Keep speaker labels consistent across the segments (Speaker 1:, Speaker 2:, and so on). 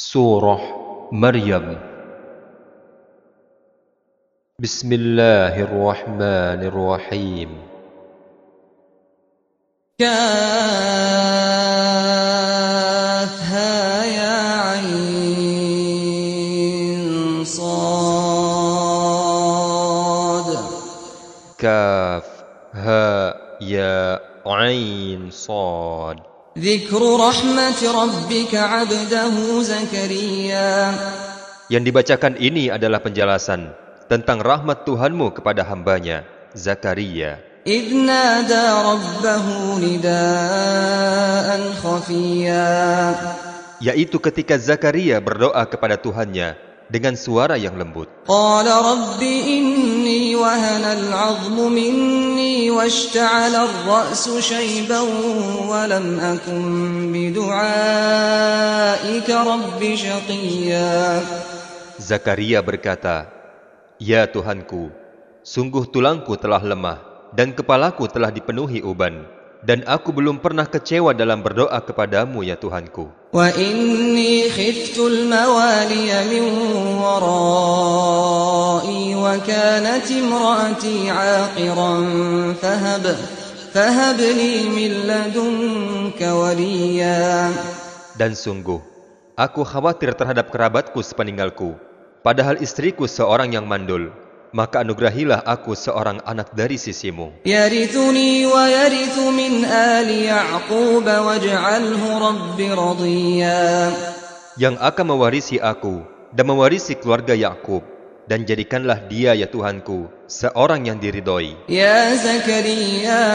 Speaker 1: سورة مريم. بسم الله الرحمن الرحيم.
Speaker 2: كافها يا عين صاد. كافها يا عين صاد.
Speaker 1: Yang dibacakan ini adalah penjelasan tentang rahmat Tuhanmu kepada hambanya, Zakaria. Yaitu ketika Zakaria berdoa kepada Tuhannya dengan suara yang lembut. Zakaria berkata, "Ya Tuhanku, sungguh tulangku telah lemah dan kepalaku telah dipenuhi uban." dan aku belum pernah kecewa dalam berdoa kepadamu ya Tuhanku.
Speaker 2: Wa.
Speaker 1: Dan sungguh, aku khawatir terhadap kerabatku sepeninggalku, padahal istriku seorang yang mandul maka anugerahilah aku seorang anak dari sisimu. Yang akan mewarisi aku dan mewarisi keluarga Yakub dan jadikanlah dia ya Tuhanku seorang yang diridhoi.
Speaker 2: Ya Zakaria,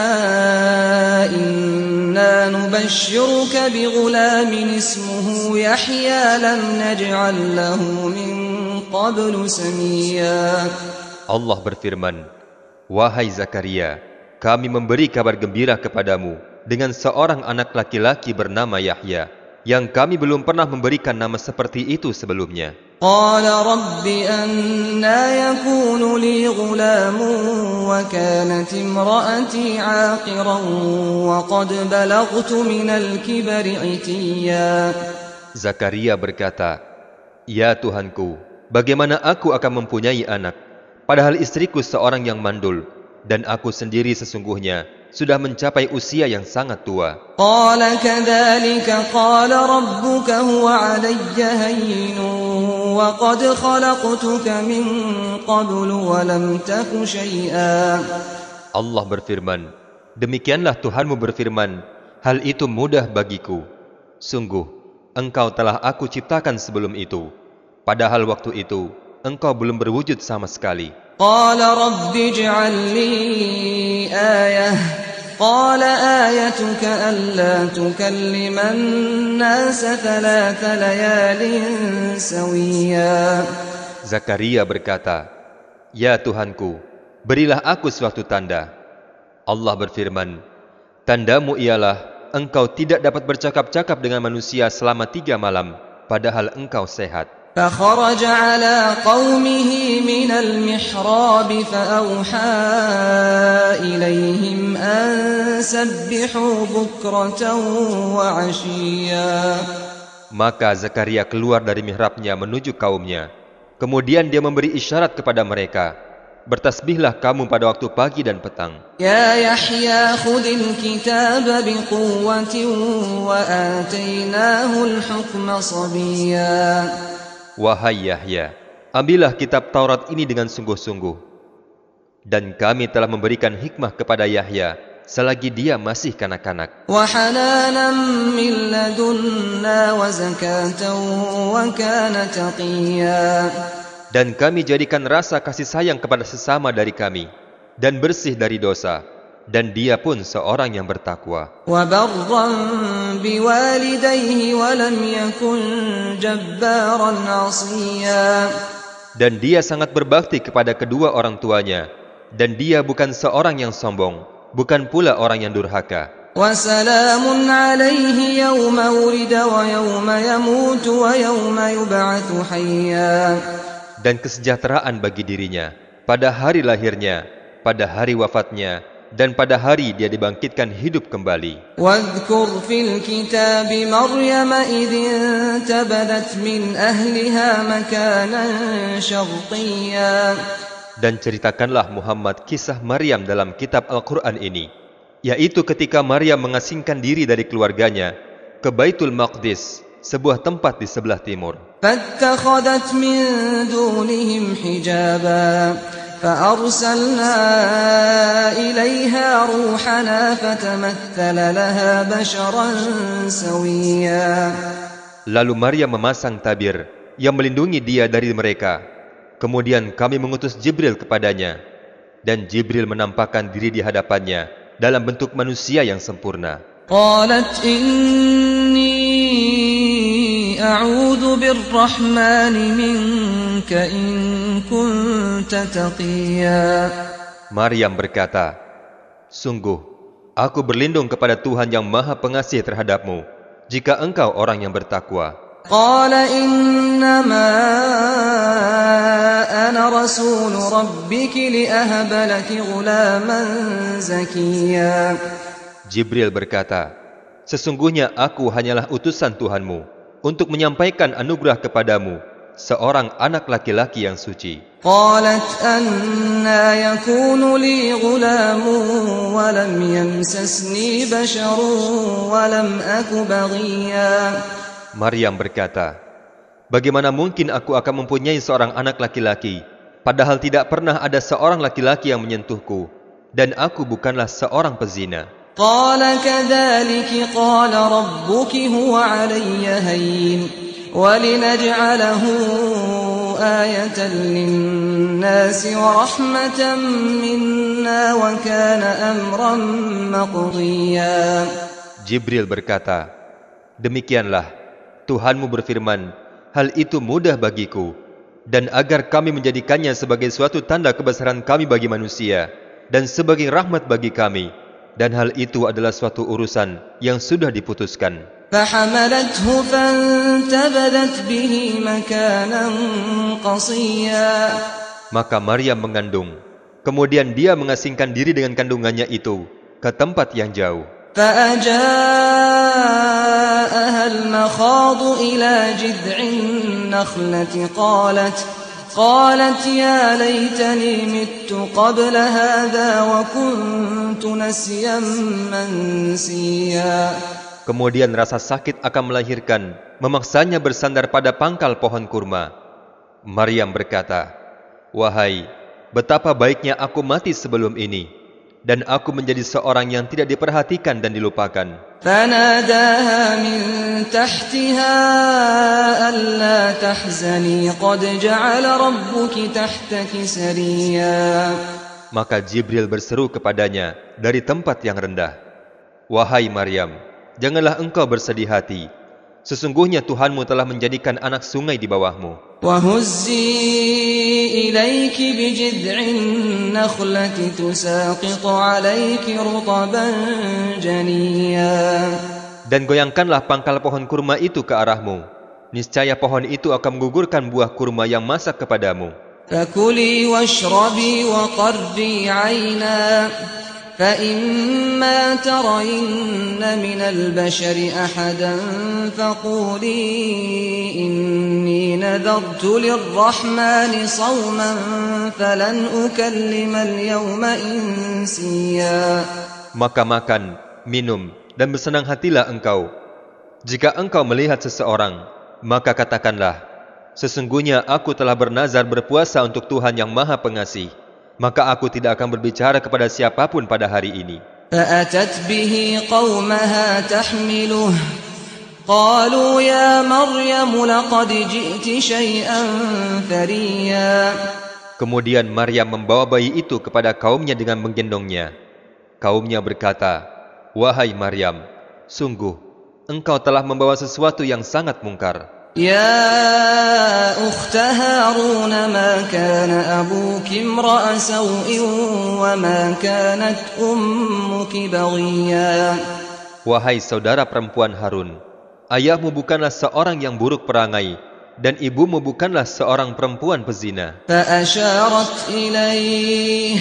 Speaker 2: inna nubashshiruka bi ghulamin ismuhu Yahya lam naj'al lahu min qablu samiyya.
Speaker 1: Allah berfirman, Wahai Zakaria, kami memberi kabar gembira kepadamu dengan seorang anak laki-laki bernama Yahya, yang kami belum pernah memberikan nama seperti itu sebelumnya. Zakaria berkata, Ya Tuhanku, bagaimana aku akan mempunyai anak? Padahal istriku seorang yang mandul, dan aku sendiri sesungguhnya sudah mencapai usia yang sangat tua. Allah berfirman, demikianlah Tuhanmu berfirman, hal itu mudah bagiku. Sungguh, engkau telah aku ciptakan sebelum itu. Padahal waktu itu engkau belum berwujud sama sekali.
Speaker 2: Qala rabbi ayah. قال ألا تكلم الناس ثلاثة سويا"
Speaker 1: Zakaria berkata, Ya Tuhanku, berilah aku suatu tanda. Allah berfirman, Tandamu ialah engkau tidak dapat bercakap-cakap dengan manusia selama tiga malam, padahal engkau sehat.
Speaker 2: فخرج على قومه من المحراب فأوحى إليهم أن سبحوا بكرة وعشيا
Speaker 1: Maka Zakaria keluar dari mihrabnya menuju kaumnya. Kemudian dia memberi isyarat kepada mereka, Bertasbihlah kamu pada waktu pagi dan petang.
Speaker 2: يا يحيى خذ الكتاب بقوة وآتيناه الحكم صبيا
Speaker 1: Wahai Yahya, ambillah kitab Taurat ini dengan sungguh-sungguh. Dan kami telah memberikan hikmah kepada Yahya selagi dia masih kanak-kanak. Dan kami jadikan rasa kasih sayang kepada sesama dari kami dan bersih dari dosa dan dia pun seorang yang bertakwa. Dan dia sangat berbakti kepada kedua orang tuanya, dan dia bukan seorang yang sombong, bukan pula orang yang durhaka. Dan kesejahteraan bagi dirinya pada hari lahirnya, pada hari wafatnya, dan pada hari dia dibangkitkan hidup kembali. Dan ceritakanlah Muhammad kisah Maryam dalam kitab Al-Quran ini, yaitu ketika Maryam mengasingkan diri dari keluarganya ke Baitul Maqdis, sebuah tempat di sebelah timur.
Speaker 2: فاتخذت من دونهم حجابا فأرسلنا إليها روحنا فتمثل لها بشرا سويا
Speaker 1: Lalu Maryam memasang tabir yang melindungi dia dari mereka. Kemudian kami mengutus Jibril kepadanya, dan Jibril menampakkan diri di hadapannya dalam bentuk manusia yang sempurna.
Speaker 2: قالت إني أعوذ بالرحمن منك إن كنت تقيا
Speaker 1: Maryam berkata, Sungguh, aku berlindung kepada Tuhan yang maha pengasih terhadapmu, jika engkau orang yang bertakwa.
Speaker 2: قال إنما أنا رسول ربك لأهب لك غلاما زكيا
Speaker 1: Jibril berkata, Sesungguhnya aku hanyalah utusan Tuhanmu untuk menyampaikan anugerah kepadamu, seorang anak laki-laki yang suci.
Speaker 2: قالت أنا يكون لي غلام ولم يمسسني بشر ولم أك بغيا
Speaker 1: Maryam berkata, Bagaimana mungkin aku akan mempunyai seorang anak laki-laki, padahal tidak pernah ada seorang laki-laki yang menyentuhku, dan aku bukanlah seorang pezina.
Speaker 2: قال كذلك قال ربك هو علي هين ولنجعله آية للناس ورحمة منا وكان أمرا مقضيا
Speaker 1: Jibril berkata, Demikianlah, Tuhanmu berfirman, hal itu mudah bagiku, dan agar kami menjadikannya sebagai suatu tanda kebesaran kami bagi manusia, dan sebagai rahmat bagi kami, dan hal itu adalah suatu urusan yang sudah diputuskan.
Speaker 2: فحملته فانتبذت به مكانا قصيا
Speaker 1: Maka Maryam mengandung, kemudian dia mengasingkan diri dengan kandungannya itu ke tempat yang jauh.
Speaker 2: فأجاءها المخاض إلى جذع النخلة قالت قالت يا ليتني مت قبل هذا وكنت نسيا منسيا
Speaker 1: Kemudian rasa sakit akan melahirkan, memaksanya bersandar pada pangkal pohon kurma. Maryam berkata, Wahai, betapa baiknya aku mati sebelum ini, dan aku menjadi seorang yang tidak diperhatikan dan dilupakan. Maka Jibril berseru kepadanya dari tempat yang rendah, Wahai Maryam, janganlah engkau bersedih hati, Sesungguhnya Tuhanmu telah menjadikan anak sungai di bawahmu. Dan goyangkanlah pangkal pohon kurma itu ke arahmu. Niscaya pohon itu akan menggugurkan buah kurma yang masak kepadamu.
Speaker 2: فكلي واشربي وقري عينا فإما ترين من البشر أحدا فقولي إني نذرت للرحمن صوما فلن أكلم اليوم إنسيا
Speaker 1: Maka makan, minum, dan bersenang hatilah engkau. Jika engkau melihat seseorang, maka katakanlah, Sesungguhnya aku telah bernazar berpuasa untuk Tuhan yang maha pengasih. Maka aku tidak akan berbicara kepada siapapun pada hari ini.
Speaker 2: فأتت به قومها تحمله قالوا يا مريم لقد جئت شيئا فريا
Speaker 1: Kemudian Maryam membawa bayi itu kepada kaumnya dengan menggendongnya. Kaumnya berkata, Wahai Maryam, sungguh, engkau telah membawa sesuatu yang sangat mungkar.
Speaker 2: يا أخت هارون ما كان أبوك امرأ سوء وما كانت أمك بغيا
Speaker 1: Wahai saudara perempuan Harun, ayahmu bukanlah seorang yang buruk perangai, dan ibumu bukanlah seorang perempuan pezina.
Speaker 2: فأشارت إليه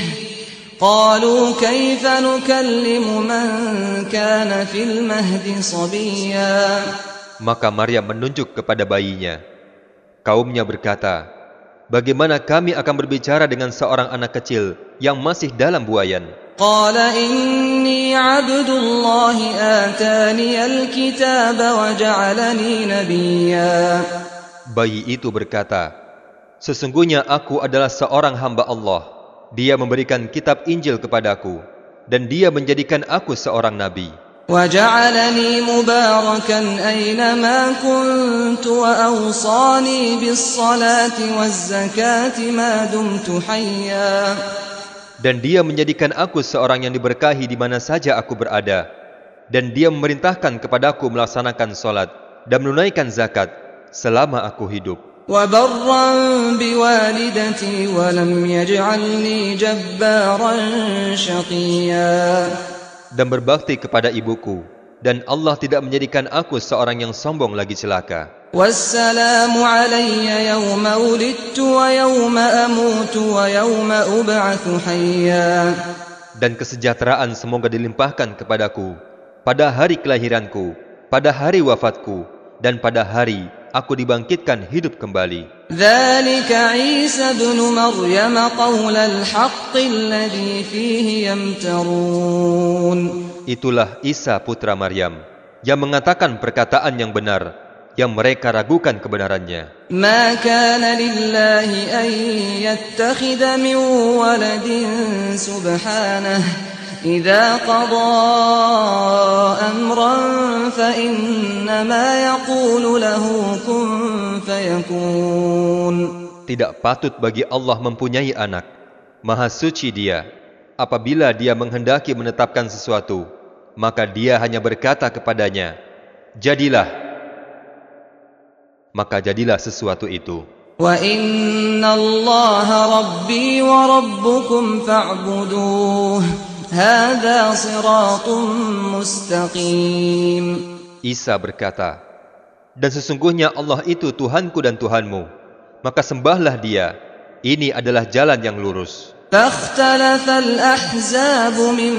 Speaker 2: قالوا كيف نكلم من كان في المهد صبيا
Speaker 1: Maka Maria menunjuk kepada bayinya. Kaumnya berkata, Bagaimana kami akan berbicara dengan seorang anak kecil yang masih dalam buayan? Bayi itu berkata, Sesungguhnya aku adalah seorang hamba Allah. Dia memberikan kitab Injil kepadaku dan dia menjadikan aku seorang nabi.
Speaker 2: وجعلني مباركا أينما كنت وأوصاني بالصلاة والزكاة ما دمت حيا
Speaker 1: Dan dia menjadikan aku seorang yang diberkahi di mana saja aku berada. Dan dia memerintahkan kepadaku melaksanakan solat dan menunaikan zakat selama aku hidup.
Speaker 2: وبرا بوالدتي ولم يجعلني جبارا شقيا
Speaker 1: dan berbakti kepada ibuku dan Allah tidak menjadikan aku seorang yang sombong lagi celaka. Dan kesejahteraan semoga dilimpahkan kepadaku pada hari kelahiranku, pada hari wafatku, dan pada hari aku dibangkitkan hidup kembali.
Speaker 2: ذلك عيسى ابن مريم قول الحق الذي فيه يمترون
Speaker 1: Itulah Isa putra Maryam yang mengatakan perkataan yang benar yang mereka ragukan kebenarannya.
Speaker 2: ما كان لله أن يتخذ من ولد سبحانه إذا قضى أمرا فإنما يقول له كن فيكون
Speaker 1: Tidak patut bagi Allah mempunyai anak. Maha suci dia. Apabila dia menghendaki menetapkan sesuatu, maka dia hanya berkata kepadanya, Jadilah. Maka jadilah sesuatu itu.
Speaker 2: وإن الله ربي وربكم فاعبدوه هذا صراط مستقيم
Speaker 1: Isa berkata, Dan sesungguhnya Allah itu Tuhanku dan Tuhanmu, maka sembahlah dia. Ini adalah jalan yang lurus.
Speaker 2: فاختلف الأحزاب من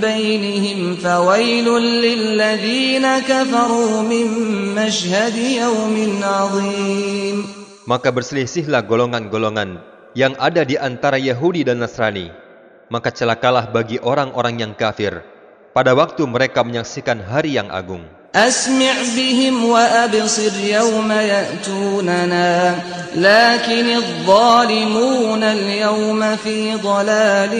Speaker 2: بينهم فويل للذين كفروا من مشهد يوم عظيم
Speaker 1: Maka berselisihlah golongan-golongan yang ada di antara Yahudi dan Nasrani. Maka celakalah bagi orang-orang yang kafir pada waktu mereka menyaksikan hari yang agung.
Speaker 2: أسمع بهم وأبصر يوم يأتوننا لكن الظالمون اليوم في ضلال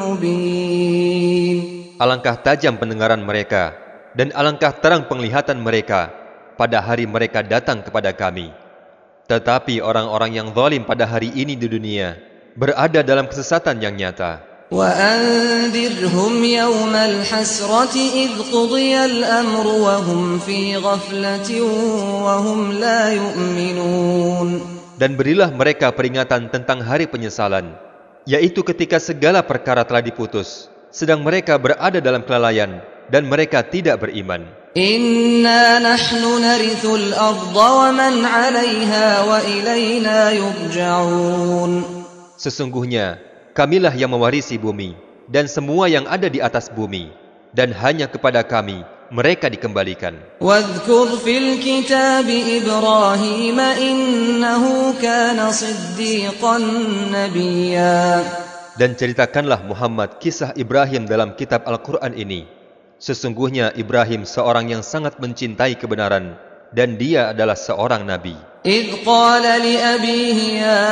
Speaker 2: مبين
Speaker 1: Alangkah tajam pendengaran mereka dan alangkah terang penglihatan mereka pada hari mereka datang kepada kami. Tetapi orang-orang yang zalim pada hari ini di dunia berada dalam kesesatan yang nyata.
Speaker 2: وأنذرهم يوم الحسرة إذ قضي الأمر وهم في غفلة وهم لا يؤمنون
Speaker 1: Dan berilah mereka peringatan tentang hari penyesalan, yaitu ketika segala perkara telah diputus, sedang mereka berada dalam kelalaian dan mereka tidak beriman.
Speaker 2: إنا نحن نرث الأرض ومن عليها وإلينا يرجعون
Speaker 1: Sesungguhnya, kamilah yang mewarisi bumi dan semua yang ada di atas bumi, dan hanya kepada kami mereka dikembalikan.
Speaker 2: واذكر في الكتاب إبراهيم إنه كان صديقا نبيا
Speaker 1: Dan ceritakanlah Muhammad kisah Ibrahim dalam kitab Al-Quran ini. Sesungguhnya Ibrahim seorang yang sangat mencintai kebenaran, dan dia adalah seorang nabi.
Speaker 2: إذ قال لأبيه يا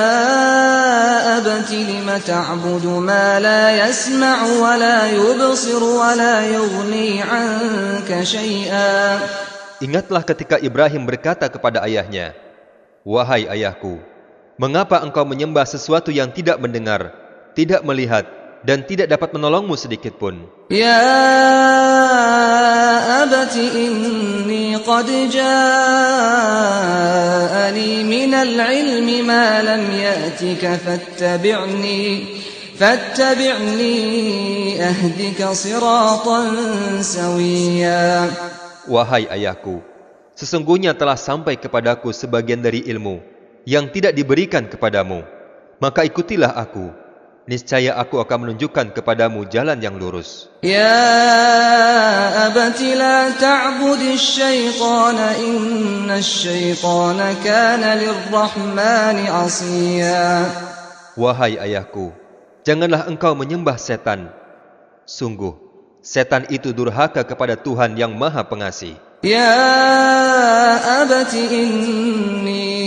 Speaker 2: أبت لم تعبد ما لا يسمع ولا يبصر ولا يغني عنك شيئا
Speaker 1: Ingatlah ketika Ibrahim berkata kepada ayahnya, Wahai ayahku, mengapa engkau menyembah sesuatu yang tidak mendengar, tidak melihat, dan tidak dapat menolongmu sedikit pun?
Speaker 2: يا أبت إني قد جاءني من العلم ما لم يأتك فاتبعني فاتبعني أهدك صراطا سويا
Speaker 1: Wahai ayahku, sesungguhnya telah sampai kepadaku sebagian dari ilmu yang tidak diberikan kepadamu. Maka ikutilah aku, niscaya aku akan menunjukkan kepadamu jalan yang lurus.
Speaker 2: Ya abati la ta'budis syaitana inna syaitana kana lirrahmani asiya.
Speaker 1: Wahai ayahku, janganlah engkau menyembah setan. Sungguh, setan itu durhaka kepada Tuhan yang maha pengasih.
Speaker 2: يا أبت إني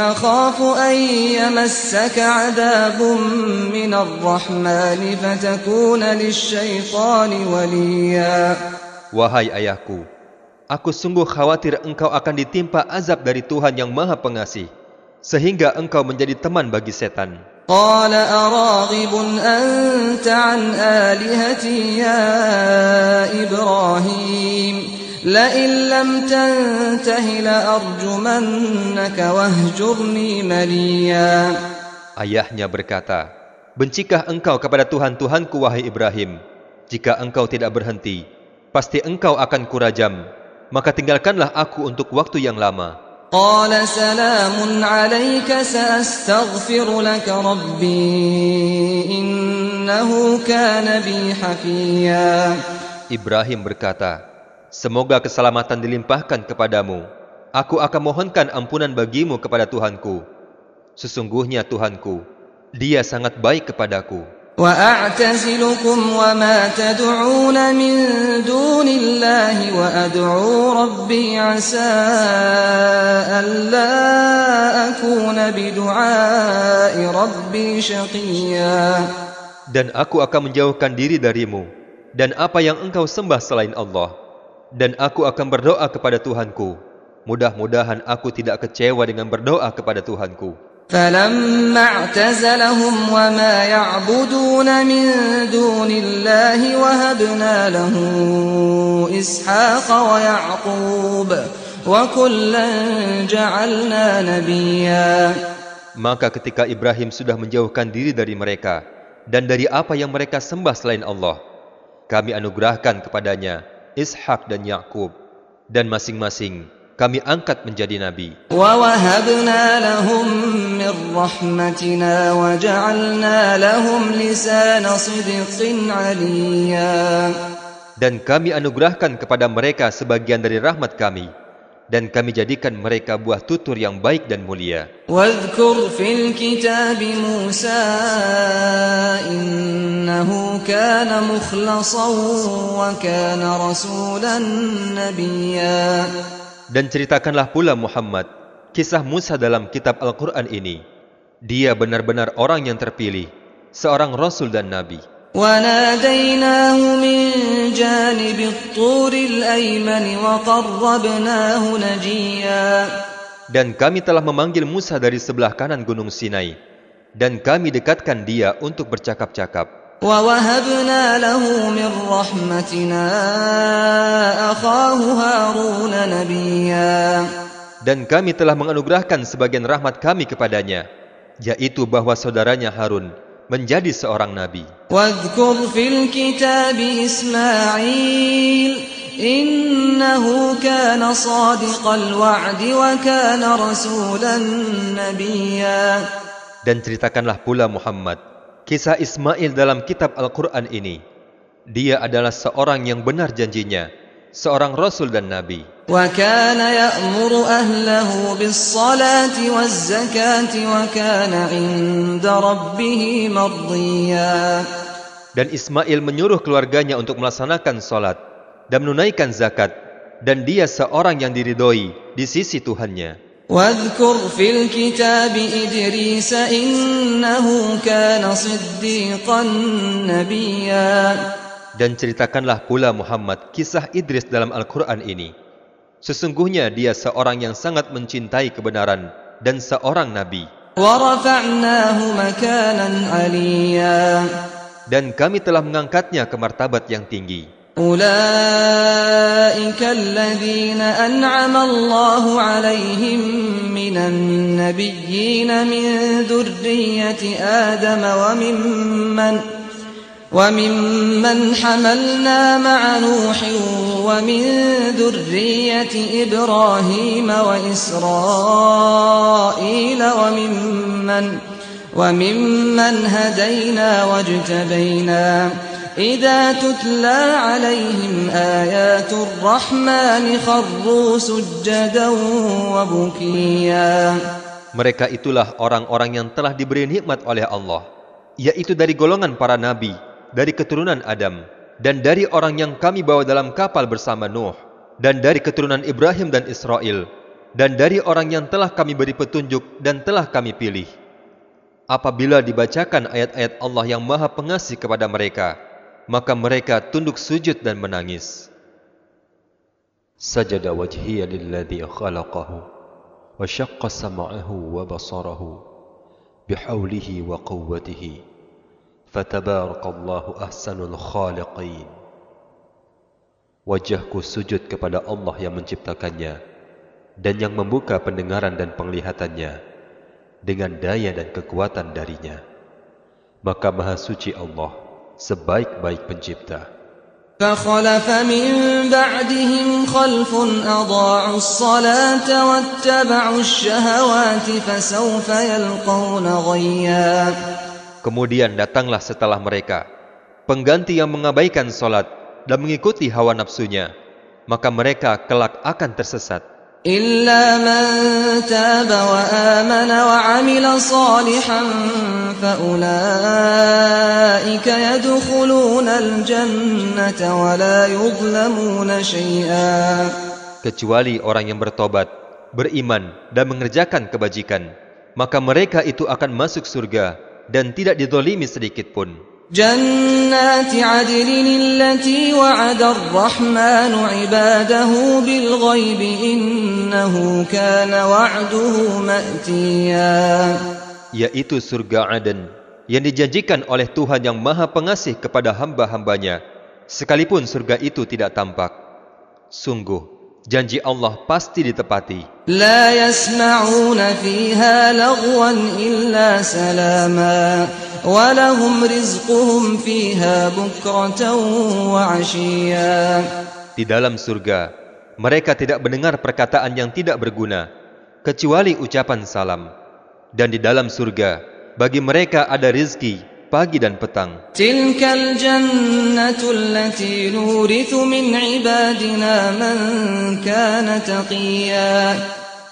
Speaker 2: أخاف أن يمسك عذاب من الرحمن فتكون للشيطان وليا
Speaker 1: Wahai ayahku, aku sungguh khawatir engkau akan ditimpa azab dari Tuhan yang Maha Pengasih, sehingga engkau menjadi teman bagi setan.
Speaker 2: قال أراغب أنت عن آلهتي يا إبراهيم لئن لم تنته لأرجمنك واهجرني مليا
Speaker 1: Ayahnya berkata, Bencikah engkau kepada Tuhan-Tuhanku, wahai Ibrahim? Jika engkau tidak berhenti, pasti engkau akan kurajam. Maka tinggalkanlah aku untuk waktu yang lama.
Speaker 2: قال سلام عليك سأستغفر لك ربي إنه كان بي حفيا
Speaker 1: Ibrahim berkata, Semoga keselamatan dilimpahkan kepadamu. Aku akan mohonkan ampunan bagimu kepada Tuhanku. Sesungguhnya Tuhanku, dia sangat baik kepadaku.
Speaker 2: وأعتزلكم وما تدعون من دون الله وأدعو ربي عسى ألا أكون بدعاء ربي شقيا
Speaker 1: Dan aku akan menjauhkan diri darimu, dan apa yang engkau sembah selain Allah. Dan aku akan berdoa kepada Tuhanku. Mudah-mudahan aku tidak kecewa dengan berdoa kepada Tuhanku.
Speaker 2: فلما اعتزلهم وما يعبدون من دون الله وهبنا له إسحاق ويعقوب وكلا جعلنا نبيا
Speaker 1: Maka ketika Ibrahim sudah menjauhkan diri dari mereka dan dari apa yang mereka sembah selain Allah, kami anugerahkan kepadanya Ishak dan Yakub dan masing-masing kami angkat menjadi nabi.
Speaker 2: ووهبنا لهم من رحمتنا وجعلنا لهم لسان صدق عليا
Speaker 1: Dan kami anugerahkan kepada mereka sebagian dari rahmat kami dan kami jadikan mereka buah tutur yang baik dan mulia.
Speaker 2: واذكر في الكتاب موسى إنه كان مخلصا وكان رسولا نبيا
Speaker 1: Dan ceritakanlah pula Muhammad kisah Musa dalam kitab Al-Quran ini. Dia benar-benar orang yang terpilih, seorang Rasul dan Nabi.
Speaker 2: وناديناه من جانب الطور الأيمن وقربناه نجيا
Speaker 1: Dan kami telah memanggil Musa dari sebelah kanan Gunung Sinai. Dan kami dekatkan dia untuk bercakap-cakap.
Speaker 2: ووهبنا له من رحمتنا أخاه هارون نبيا
Speaker 1: Dan kami telah menganugerahkan sebagian rahmat kami kepadanya, yaitu bahwa saudaranya Harun menjadi seorang nabi.
Speaker 2: واذكر في الكتاب إسماعيل إنه كان صادق الوعد وكان رسولا نبيا
Speaker 1: Dan ceritakanlah pula Muhammad kisah Ismail dalam kitab Al-Quran ini. Dia adalah seorang yang benar janjinya, seorang Rasul dan Nabi. Dan Ismail menyuruh keluarganya untuk melaksanakan sholat dan menunaikan zakat. Dan dia seorang yang diridhoi di sisi Tuhannya.
Speaker 2: واذكر في الكتاب إدريس إنه كان صديقا نبيا
Speaker 1: Dan ceritakanlah pula Muhammad kisah Idris dalam Al-Quran ini. Sesungguhnya dia seorang yang sangat mencintai kebenaran dan seorang nabi.
Speaker 2: ورفعناه مكانا عليا
Speaker 1: Dan kami telah mengangkatnya ke martabat yang tinggi.
Speaker 2: أولئك الذين أنعم الله عليهم من النبيين من ذرية آدم وممن وممن حملنا مع نوح ومن ذرية إبراهيم وإسرائيل وممن وممن هدينا واجتبينا إذا تتلى عليهم آيات الرحمن خروا سجدا وبكيا
Speaker 1: Mereka itulah orang-orang yang telah diberi nikmat oleh Allah, yaitu dari golongan para nabi, dari keturunan Adam, dan dari orang yang kami bawa dalam kapal bersama Nuh, dan dari keturunan Ibrahim dan Israel, dan dari orang yang telah kami beri petunjuk dan telah kami pilih. Apabila dibacakan ayat-ayat Allah yang maha pengasih kepada mereka, maka mereka tunduk sujud dan menangis.
Speaker 3: Sajada wajhiya lilladhi khalaqahu wa syaqqa sama'ahu wa basarahu bihawlihi wa quwwatihi fatabarakallahu ahsanul khaliqin. Wajahku sujud kepada Allah yang menciptakannya dan yang membuka pendengaran dan penglihatannya dengan daya dan kekuatan darinya. Maka Maha Suci Allah sebaik-baik pencipta.
Speaker 2: فخلف من بعدهم خلف أضاعوا الصلاة واتبعوا الشهوات فسوف يلقون غيا
Speaker 1: Kemudian datanglah setelah mereka pengganti yang mengabaikan solat dan mengikuti hawa nafsunya, maka mereka kelak akan tersesat.
Speaker 2: إلا من تاب وآمن وعمل صالحا فأولئك يدخلون الجنة ولا يظلمون شيئا
Speaker 1: Kecuali orang yang bertobat, beriman, dan mengerjakan kebajikan, maka mereka itu akan masuk surga dan tidak didolimi sedikit pun.
Speaker 2: جنات عدن التي وعد الرحمن عباده بالغيب إنه كان وعده مأتيا
Speaker 1: yaitu surga Aden yang dijanjikan oleh Tuhan yang Maha Pengasih kepada hamba-hambanya, sekalipun surga itu tidak tampak. Sungguh, janji Allah pasti ditepati. Di dalam surga, mereka tidak mendengar perkataan yang tidak berguna, kecuali ucapan salam. Dan di dalam surga, bagi mereka ada rizki pagi dan petang.
Speaker 2: تلك الجنة التي نورث من عبادنا من كان تقيا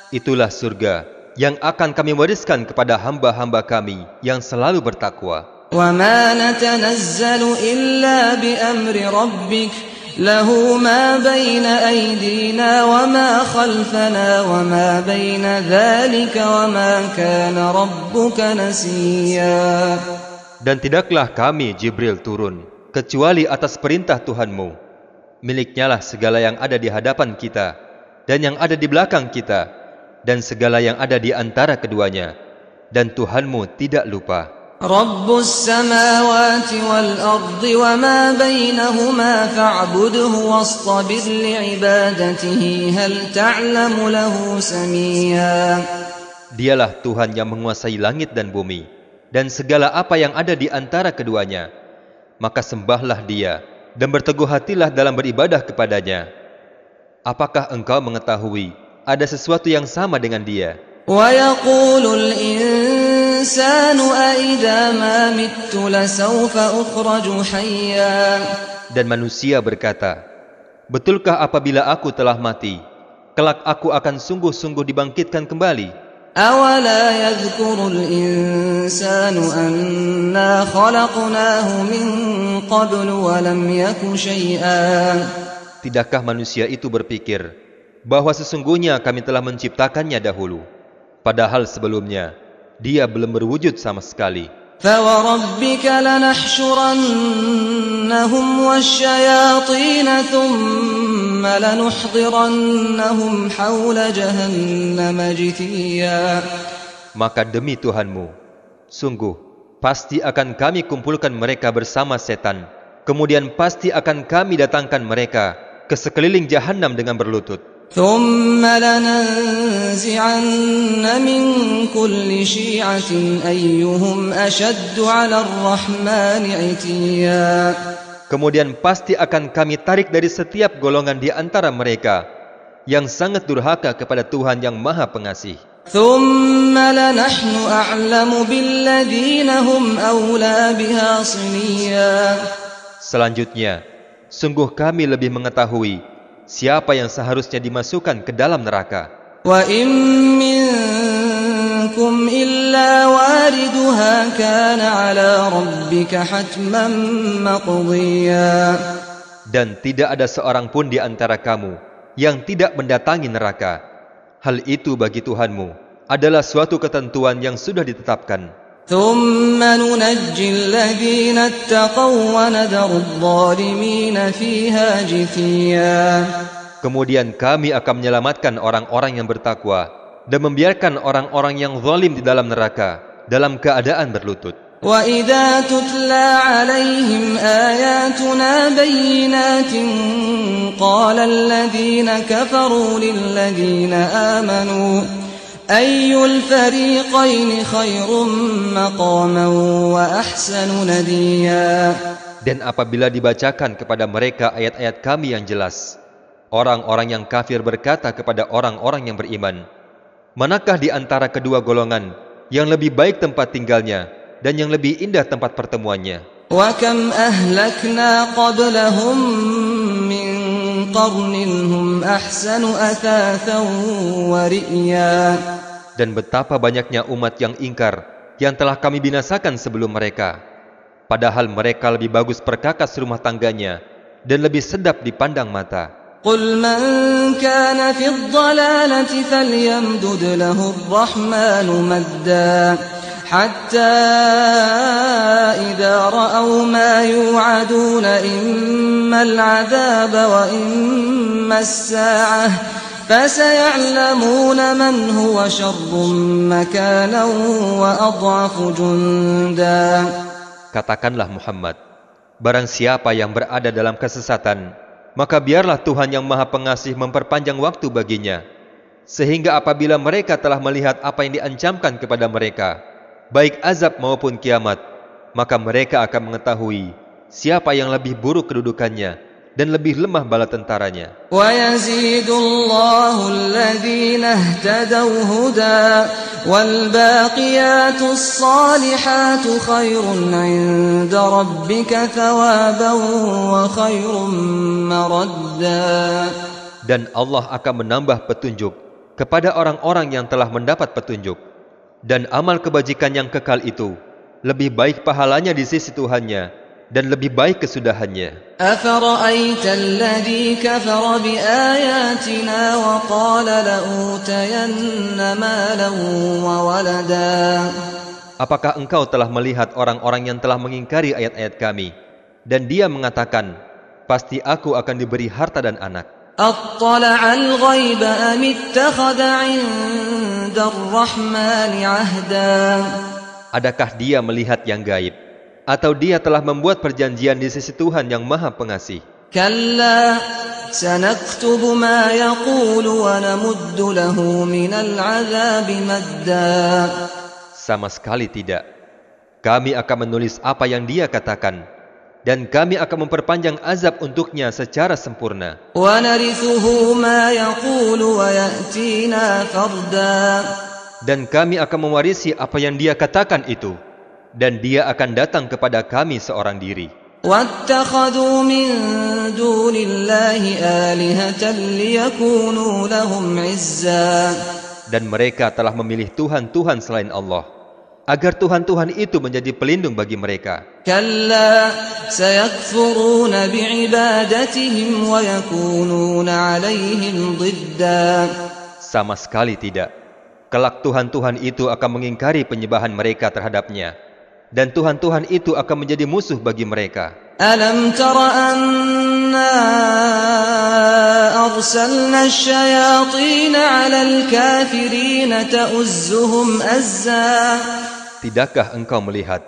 Speaker 1: Itulah surga yang akan kami wariskan kepada hamba-hamba kami yang selalu bertakwa.
Speaker 2: وما نتنزل إلا بأمر ربك له ما بين أيدينا وما خلفنا وما بين ذلك وما كان ربك نسيا
Speaker 1: dan tidaklah kami, Jibril, turun, kecuali atas perintah Tuhanmu. Miliknyalah segala yang ada di hadapan kita, dan yang ada di belakang kita, dan segala yang ada di antara keduanya. Dan Tuhanmu tidak lupa.
Speaker 2: Rabbus samawati wal ardi wa ma bainahuma fa'budhu wastabir li'ibadatihi hal ta'lamu lahu samia.
Speaker 1: Dialah Tuhan yang menguasai langit dan bumi dan segala apa yang ada di antara keduanya. Maka sembahlah dia dan berteguh hatilah dalam beribadah kepadanya. Apakah engkau mengetahui ada sesuatu yang sama dengan dia? Dan manusia berkata, Betulkah apabila aku telah mati, kelak aku akan sungguh-sungguh dibangkitkan kembali?
Speaker 2: أولا يذكر الإنسان أنا خلقناه من قبل ولم يك شيئا
Speaker 1: Tidakkah manusia itu berpikir bahwa sesungguhnya kami telah menciptakannya dahulu, padahal sebelumnya dia belum berwujud sama sekali.
Speaker 2: فوربك لنحشرنهم والشياطين ثم لنحضرنهم حول جهنم جثيا
Speaker 1: Maka demi Tuhanmu, sungguh pasti akan kami kumpulkan mereka bersama setan. Kemudian pasti akan kami datangkan mereka ke sekeliling jahanam dengan berlutut.
Speaker 2: ثم لننزعن من كل شيعة أيهم أشد على الرحمن عتيا
Speaker 1: Kemudian pasti akan kami tarik dari setiap golongan di antara mereka yang sangat durhaka kepada Tuhan yang Maha Pengasih.
Speaker 2: ثم لنحن أعلم بالذين هم أولى بها صليا
Speaker 1: Selanjutnya, sungguh kami lebih mengetahui siapa yang seharusnya dimasukkan ke dalam neraka. Dan tidak ada seorang pun di antara kamu yang tidak mendatangi neraka. Hal itu bagi Tuhanmu adalah suatu ketentuan yang sudah ditetapkan.
Speaker 2: ثم ننجي الذين اتقوا ونذر الظالمين فيها جثيا
Speaker 1: Kemudian kami akan menyelamatkan orang-orang yang bertakwa dan membiarkan orang-orang yang zalim di dalam neraka dalam keadaan berlutut.
Speaker 2: وإذا تتلى عليهم آياتنا بينات قال الذين كفروا للذين آمنوا أي الفريقين خير مقاما وأحسن نديا
Speaker 1: Dan apabila dibacakan kepada mereka ayat-ayat kami yang jelas, orang-orang yang kafir berkata kepada orang-orang yang beriman, Manakah di antara kedua golongan yang lebih baik tempat tinggalnya dan yang lebih indah tempat pertemuannya?
Speaker 2: وكم أهلكنا قبلهم من قرن هم أحسن أثاثا ورئيا
Speaker 1: Dan betapa banyaknya umat yang ingkar yang telah kami binasakan sebelum mereka. Padahal mereka lebih bagus perkakas rumah tangganya dan lebih sedap dipandang mata.
Speaker 2: قل من كان في الضلالة فليمدد له الرحمن مدا حتى إذا رأوا ما يوعدون إما العذاب وإما الساعة فسيعلمون من هو شر مكانا وأضعف جندا
Speaker 1: Katakanlah Muhammad, barang siapa yang berada dalam kesesatan, maka biarlah Tuhan yang Maha Pengasih memperpanjang waktu baginya, sehingga apabila mereka telah melihat apa yang diancamkan kepada mereka, baik azab maupun kiamat, maka mereka akan mengetahui siapa yang lebih buruk kedudukannya dan lebih lemah bala tentaranya. Dan Allah akan menambah petunjuk kepada orang-orang yang telah mendapat petunjuk dan amal kebajikan yang kekal itu lebih baik pahalanya di sisi Tuhannya dan lebih baik kesudahannya. Apakah engkau telah melihat orang-orang yang telah mengingkari ayat-ayat kami dan dia mengatakan, "Pasti aku akan diberi harta dan anak."
Speaker 2: أطلع الغيب أم اتخذ عند الرحمن عهدا
Speaker 1: Adakah dia melihat yang gaib atau dia telah membuat perjanjian di sisi Tuhan yang Maha Pengasih?
Speaker 2: كلا سنكتب ما يقول ونمد له من العذاب مدا
Speaker 1: Sama sekali tidak. Kami akan menulis apa yang dia katakan dan kami akan memperpanjang azab untuknya secara sempurna. Dan kami akan mewarisi apa yang dia katakan itu, dan dia akan datang kepada kami seorang diri. Dan mereka telah memilih Tuhan-Tuhan selain Allah agar Tuhan-Tuhan itu menjadi pelindung bagi mereka. Sama sekali tidak. Kelak Tuhan-Tuhan itu akan mengingkari penyembahan mereka terhadapnya. Dan Tuhan-Tuhan itu akan menjadi musuh bagi mereka.
Speaker 2: Alam tara anna
Speaker 1: Tidakkah engkau melihat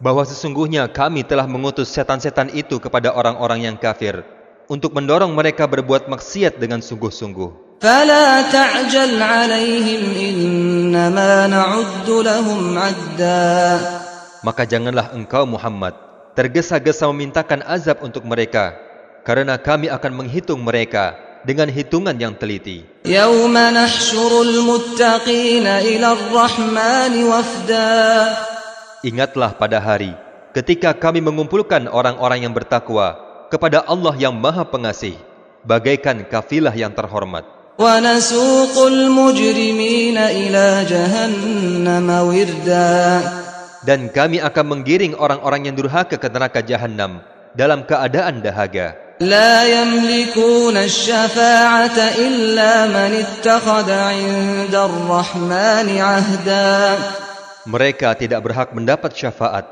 Speaker 1: bahwa sesungguhnya kami telah mengutus setan-setan itu kepada orang-orang yang kafir untuk mendorong mereka berbuat maksiat dengan sungguh-sungguh?
Speaker 2: فلا تعجل عليهم إنما نعد لهم عدا
Speaker 1: Maka janganlah engkau Muhammad tergesa-gesa memintakan azab untuk mereka karena kami akan menghitung mereka dengan hitungan yang teliti. Ingatlah pada hari ketika kami mengumpulkan orang-orang yang bertakwa kepada Allah yang Maha Pengasih, bagaikan kafilah yang terhormat. Dan kami akan menggiring orang-orang yang durhaka ke neraka jahanam dalam keadaan dahaga.
Speaker 2: لا يملكون الشفاعة إلا من اتخذ عند الرحمن عهدا
Speaker 1: Mereka tidak berhak mendapat syafaat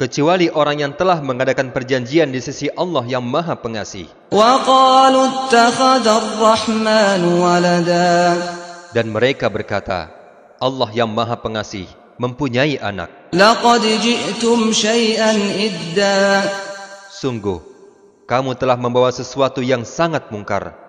Speaker 1: kecuali orang yang telah mengadakan perjanjian di sisi Allah yang Maha Pengasih.
Speaker 2: وقالوا اتخذ الرحمن ولدا
Speaker 1: Dan mereka berkata, Allah yang Maha Pengasih mempunyai anak.
Speaker 2: لقد جئتم شيئا إدا
Speaker 1: Sungguh, kamu telah membawa sesuatu yang sangat mungkar.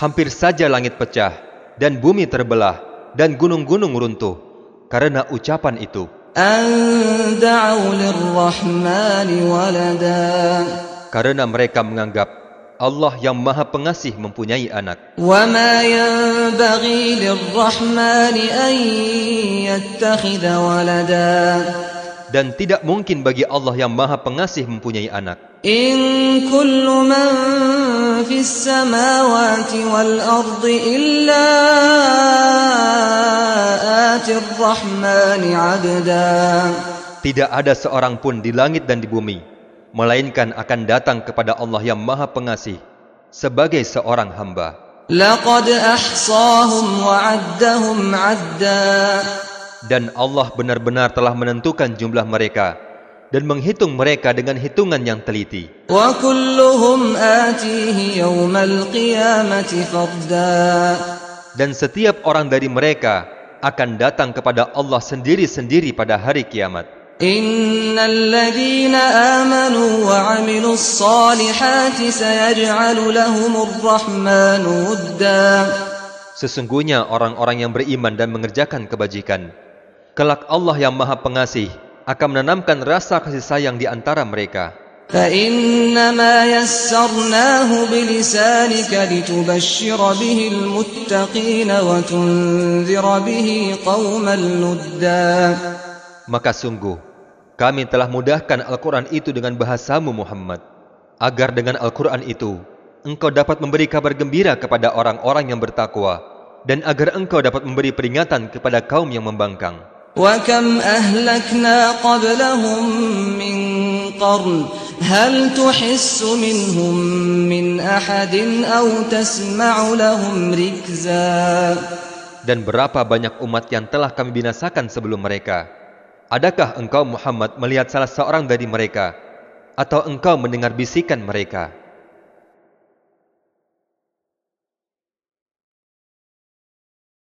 Speaker 1: Hampir saja langit pecah dan bumi terbelah dan gunung-gunung runtuh karena ucapan itu. Karena mereka menganggap Allah yang Maha Pengasih mempunyai anak.
Speaker 2: وما ينبغي للرحمن أن يتخذ ولدا
Speaker 1: Dan tidak mungkin bagi Allah yang Maha Pengasih mempunyai anak.
Speaker 2: إن كل من في السماوات والأرض إلا آتي الرحمن عبدا
Speaker 1: Tidak ada seorang pun di langit dan di bumi, melainkan akan datang kepada Allah yang Maha Pengasih sebagai seorang hamba. Dan Allah benar-benar telah menentukan jumlah mereka dan menghitung mereka dengan hitungan yang teliti. Dan setiap orang dari mereka akan datang kepada Allah sendiri-sendiri pada hari kiamat.
Speaker 2: إن الذين آمنوا وعملوا الصالحات سيجعل لهم الرحمن ودا
Speaker 1: Sesungguhnya orang-orang yang beriman dan mengerjakan kebajikan, kelak Allah yang Maha Pengasih akan menanamkan rasa kasih sayang di antara mereka.
Speaker 2: فإنما يسرناه بلسانك لتبشر به المتقين وتنذر به قوما لدا
Speaker 1: Maka sungguh, kami telah mudahkan Al-Quran itu dengan bahasamu Muhammad, agar dengan Al-Quran itu, engkau dapat memberi kabar gembira kepada orang-orang yang bertakwa, dan agar engkau dapat memberi peringatan kepada kaum yang membangkang.
Speaker 2: وكم أهلكنا قبلهم من قرن هل تحس منهم من أحد أو تسمع لهم ركزا
Speaker 1: Dan berapa banyak umat yang telah kami binasakan sebelum mereka? Adakah engkau Muhammad melihat salah seorang dari mereka? Atau engkau mendengar bisikan mereka?